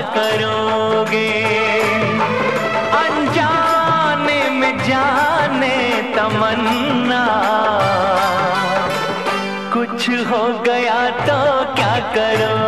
करोगे। अनजाने में जाने तमन्ना। कुछ हो गया तो क्या करोगे?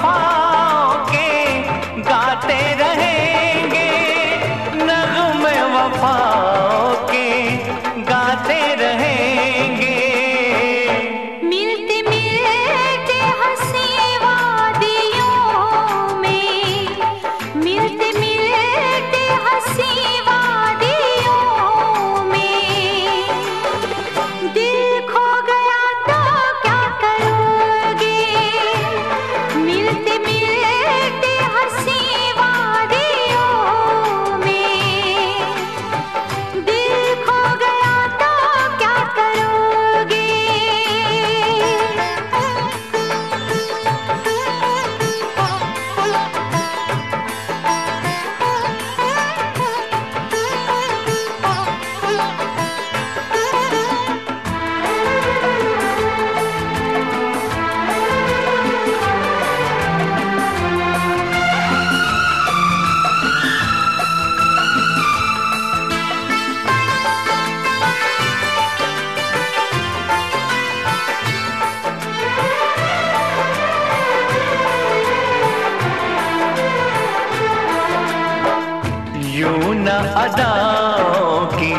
अदाओं की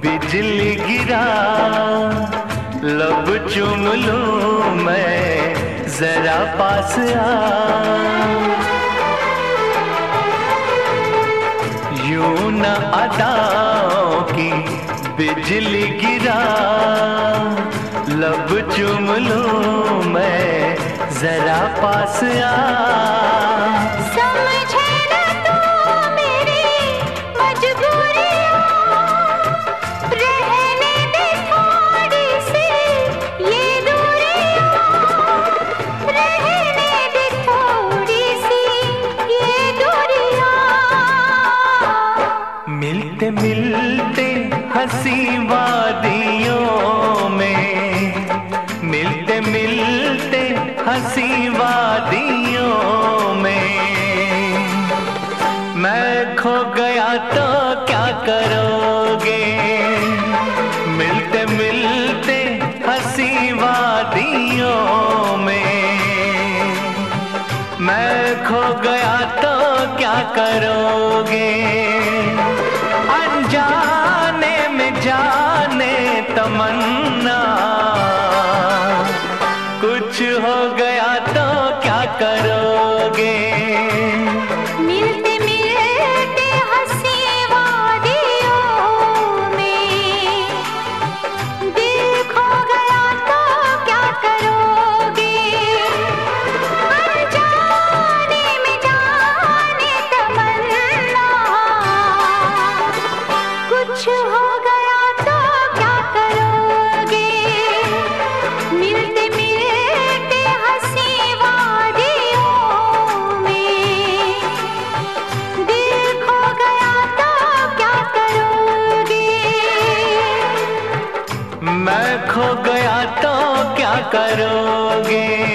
बिजली गिरा। लब चुम लूँ मैं, जरा पास आ। यूँ न अदाओं की बिजली गिरा। लब चुम लूँ मैं, जरा पास आ। मिलते मिलते हँसी वादियों में। मिलते मिलते हँसी वादियों में। मैं खो गया तो क्या करोगे? मिलते मिलते हँसी वादियों में। मैं खो गया तो क्या करोगे? अनजाने में जाने तमन्ना। करोगे?